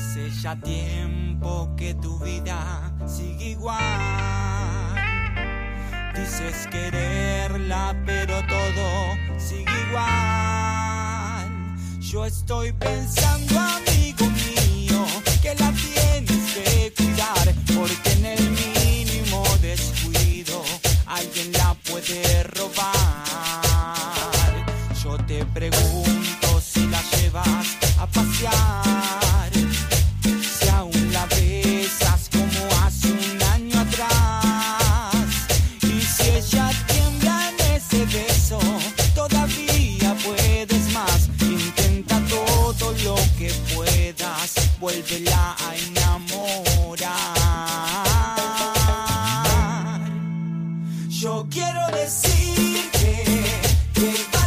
Hace ya tiempo que tu vida sigue igual. Dices quererla, pero todo sigue igual. Yo estoy pensando, amigo mío, que la tienes que cuidar, porque en el mínimo descuido alguien la puede robar. Yo te pregunto si la llevas a pasear, vuélvela a enamorar. Yo quiero decirte que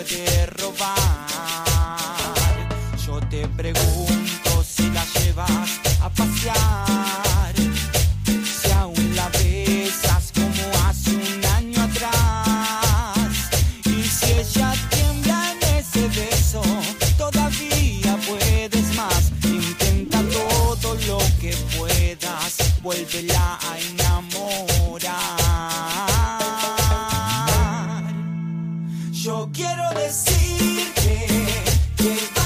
puede robar. Yo te pregunto si la llevas a pasear. Si aún la besas como hace un año atrás. Y si ella tiembla en ese beso, todavía puedes más. Intenta todo lo que puedas, vuélvela a engañar. quiero decirte que